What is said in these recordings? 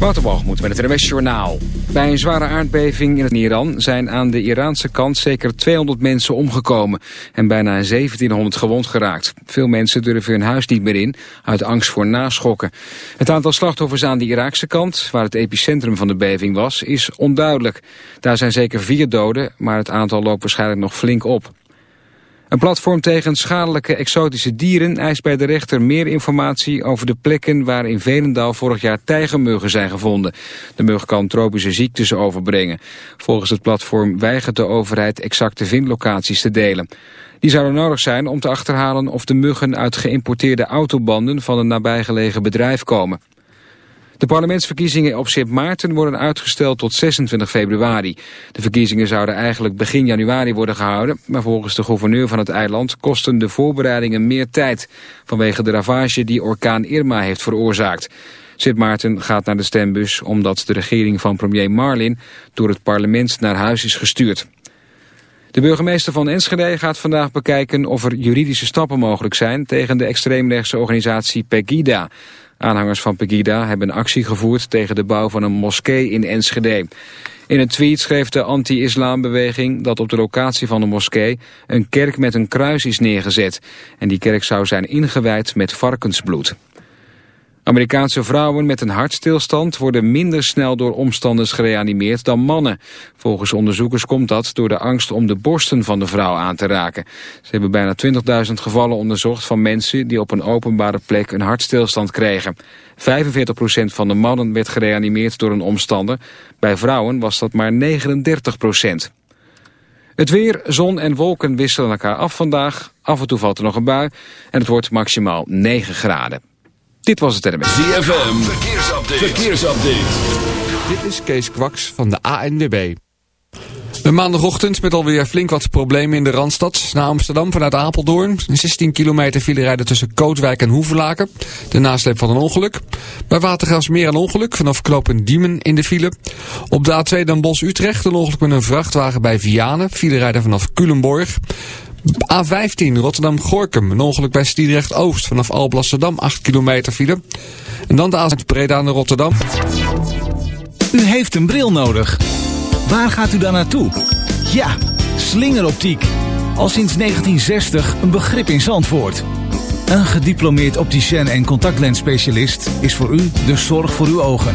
Waterbalgemoed met het RWS Journaal. Bij een zware aardbeving in het Iran zijn aan de Iraanse kant zeker 200 mensen omgekomen en bijna 1700 gewond geraakt. Veel mensen durven hun huis niet meer in uit angst voor naschokken. Het aantal slachtoffers aan de Iraakse kant, waar het epicentrum van de beving was, is onduidelijk. Daar zijn zeker vier doden, maar het aantal loopt waarschijnlijk nog flink op. Een platform tegen schadelijke exotische dieren eist bij de rechter meer informatie over de plekken waar in Velendaal vorig jaar tijgermuggen zijn gevonden. De mug kan tropische ziektes overbrengen. Volgens het platform weigert de overheid exacte vindlocaties te delen. Die zouden nodig zijn om te achterhalen of de muggen uit geïmporteerde autobanden van een nabijgelegen bedrijf komen. De parlementsverkiezingen op Sint Maarten worden uitgesteld tot 26 februari. De verkiezingen zouden eigenlijk begin januari worden gehouden... maar volgens de gouverneur van het eiland kosten de voorbereidingen meer tijd... vanwege de ravage die orkaan Irma heeft veroorzaakt. Sint Maarten gaat naar de stembus omdat de regering van premier Marlin... door het parlement naar huis is gestuurd. De burgemeester van Enschede gaat vandaag bekijken of er juridische stappen mogelijk zijn tegen de extreemrechtse organisatie Pegida. Aanhangers van Pegida hebben actie gevoerd tegen de bouw van een moskee in Enschede. In een tweet schreef de anti-islambeweging dat op de locatie van de moskee een kerk met een kruis is neergezet. En die kerk zou zijn ingewijd met varkensbloed. Amerikaanse vrouwen met een hartstilstand worden minder snel door omstanders gereanimeerd dan mannen. Volgens onderzoekers komt dat door de angst om de borsten van de vrouw aan te raken. Ze hebben bijna 20.000 gevallen onderzocht van mensen die op een openbare plek een hartstilstand kregen. 45% van de mannen werd gereanimeerd door een omstander. Bij vrouwen was dat maar 39%. Het weer, zon en wolken wisselen elkaar af vandaag. Af en toe valt er nog een bui en het wordt maximaal 9 graden. Dit was het RMS. ZFM, verkeersupdate. verkeersupdate. Dit is Kees Kwaks van de ANWB. Een maandagochtend met alweer flink wat problemen in de Randstad. Naar Amsterdam vanuit Apeldoorn. 16 kilometer file rijden tussen Kootwijk en Hoevelaken. De nasleep van een ongeluk. Bij Watergraafsmeer een ongeluk vanaf knooppunt Diemen in de file. Op de A2 Dan Bosch-Utrecht een ongeluk met een vrachtwagen bij Vianen. File rijden vanaf Culemborg. A15 Rotterdam-Gorkum. Een ongeluk bij Stiedrecht-Oost. Vanaf Alblasserdam 8 kilometer file. En dan de A6 Breda naar Rotterdam. U heeft een bril nodig. Waar gaat u dan naartoe? Ja, slingeroptiek. Al sinds 1960 een begrip in Zandvoort. Een gediplomeerd opticien en contactlensspecialist is voor u de zorg voor uw ogen.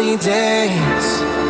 sunny days.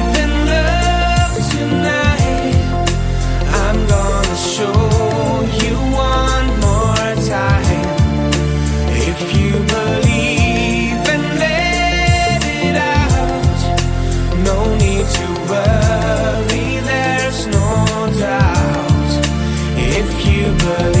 believe,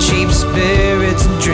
Cheap spirits and drink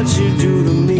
What you do to me.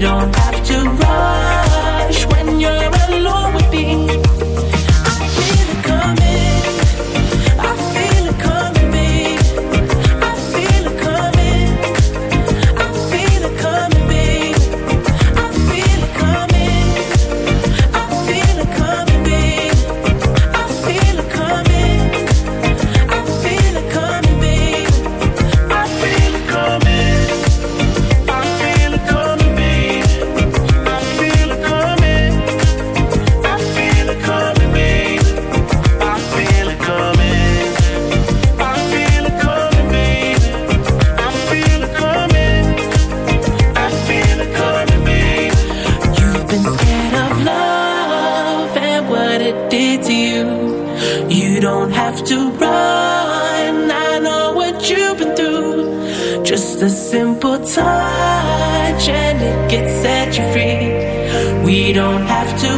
don't have to rush don't have to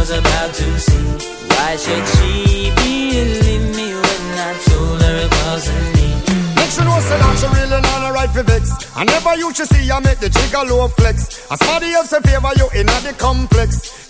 Was about to see. Why should she believe me when I told her it wasn't me? Make she know say that she really not a right for vex. I never you should see her make the trigger low flex. As somebody else in favor you in the complex.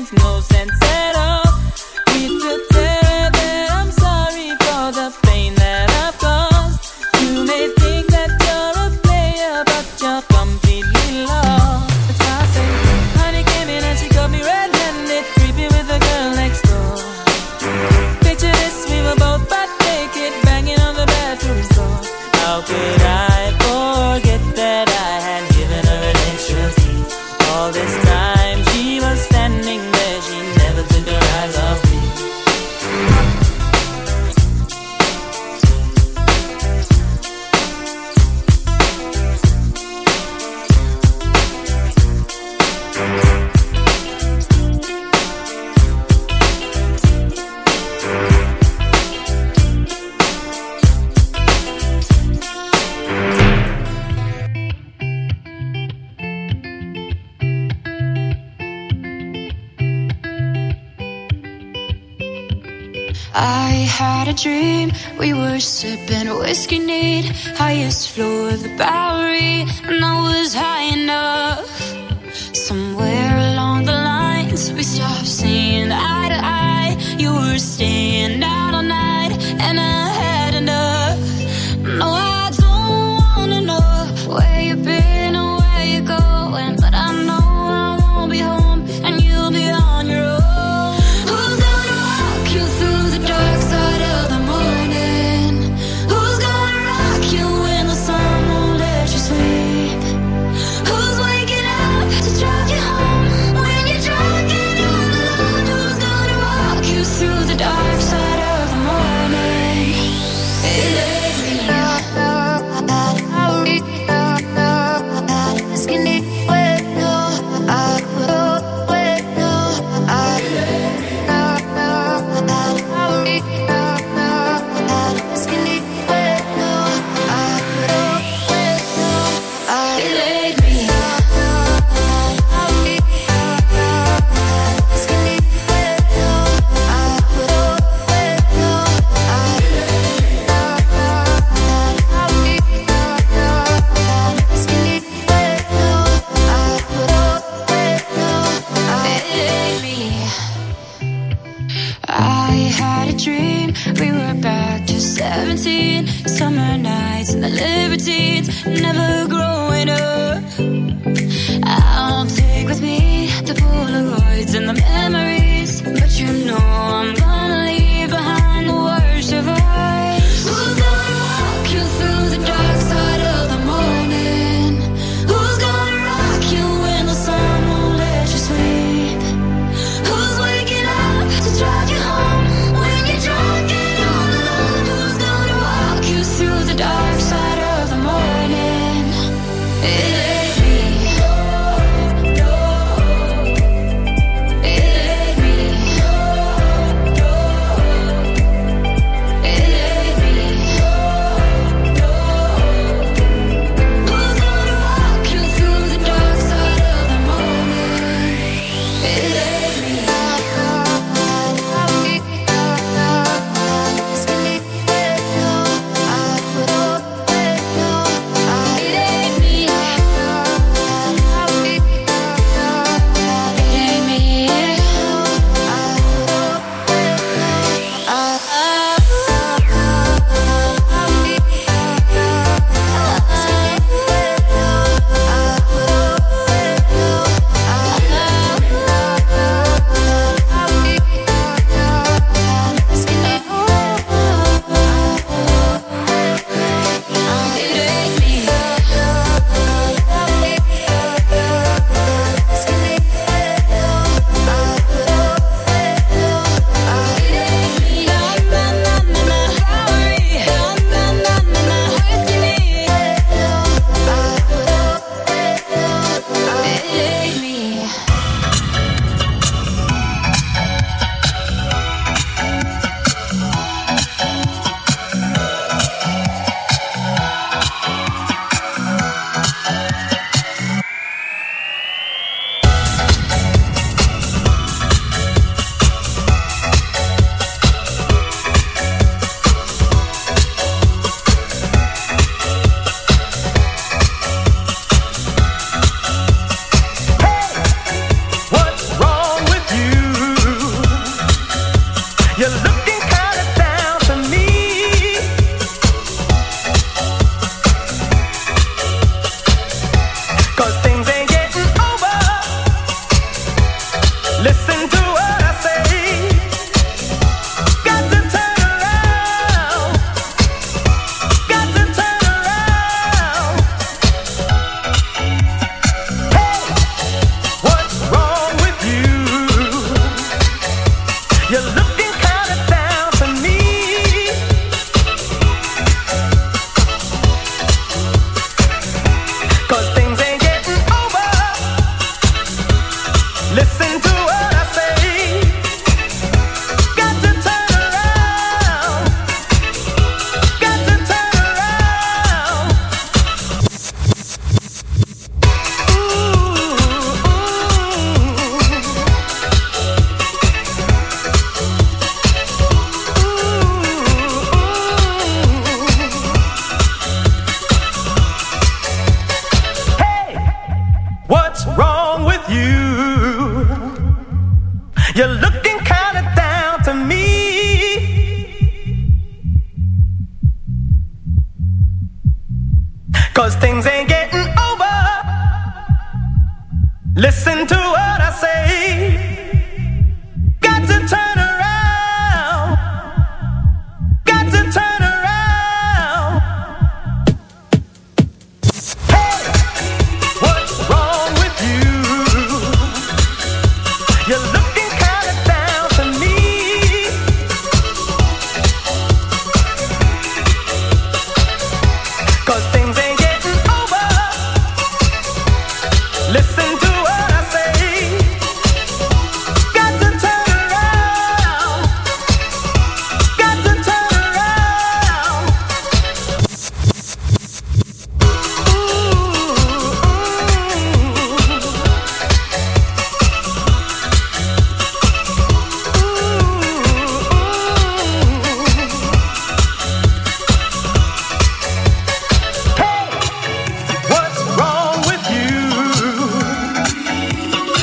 Makes no sense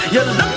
You love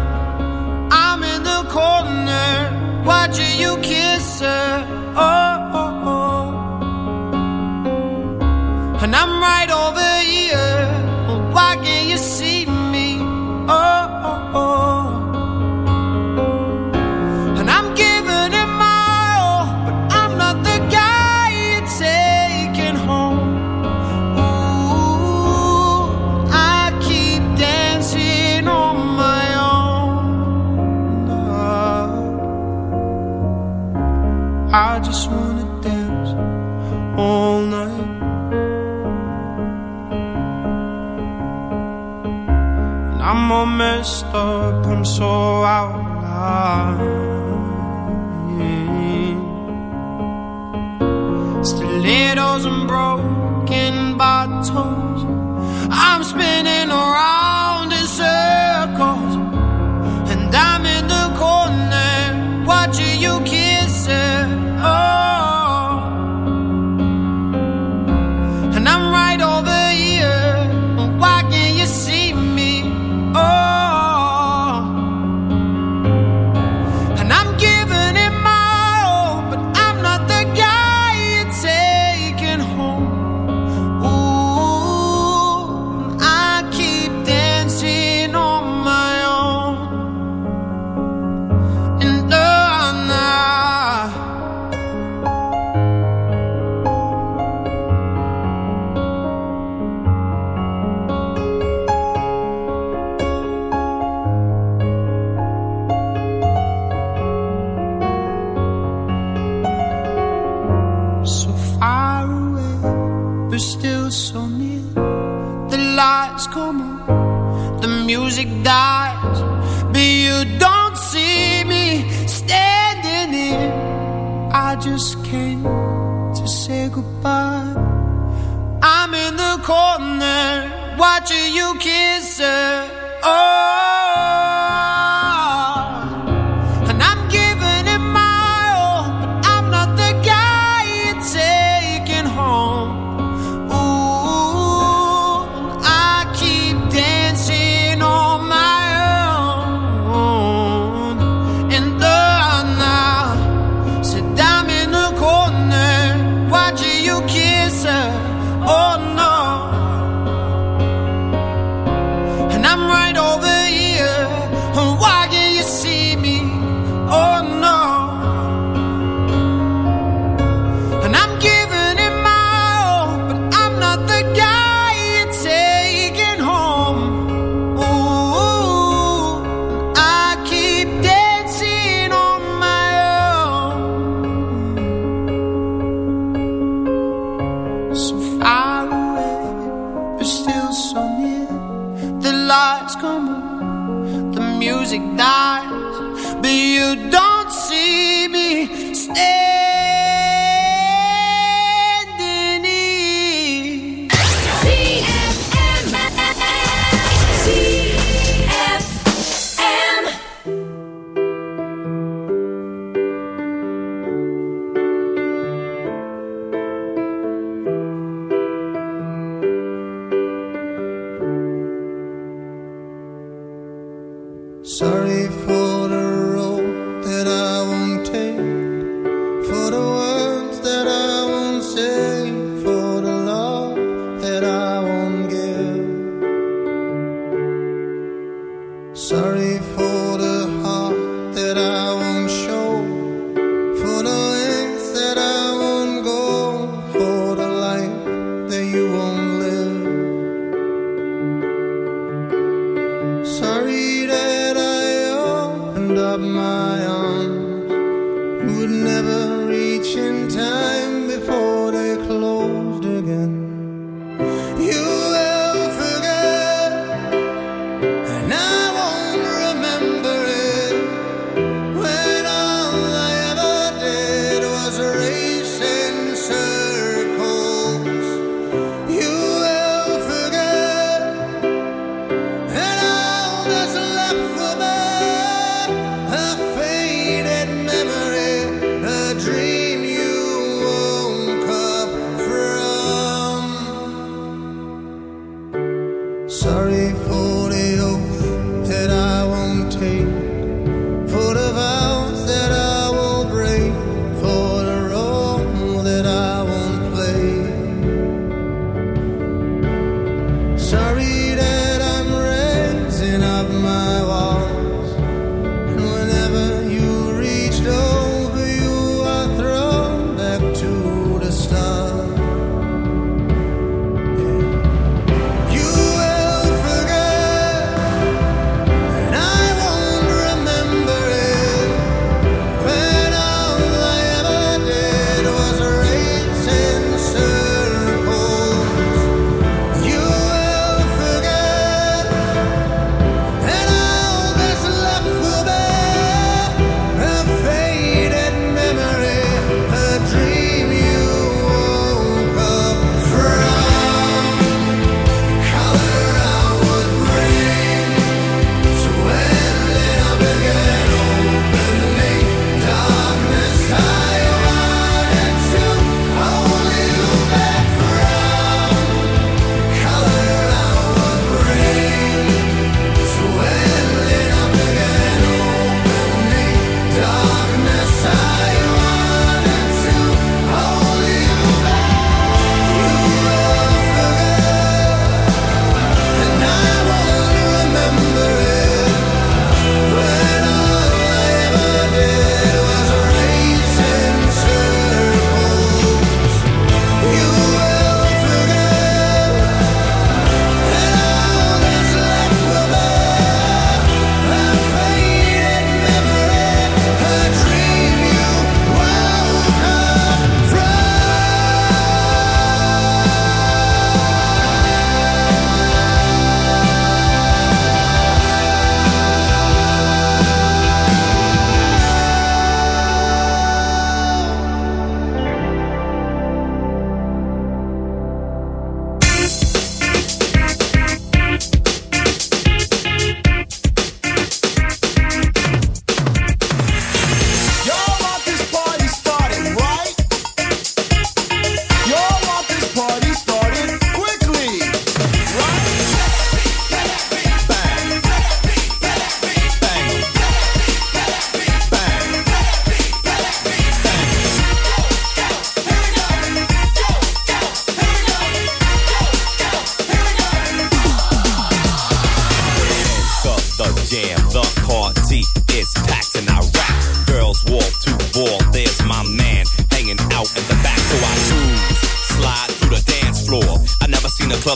just came to say goodbye. I'm in the corner watching you kiss her. Oh. Sorry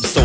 club so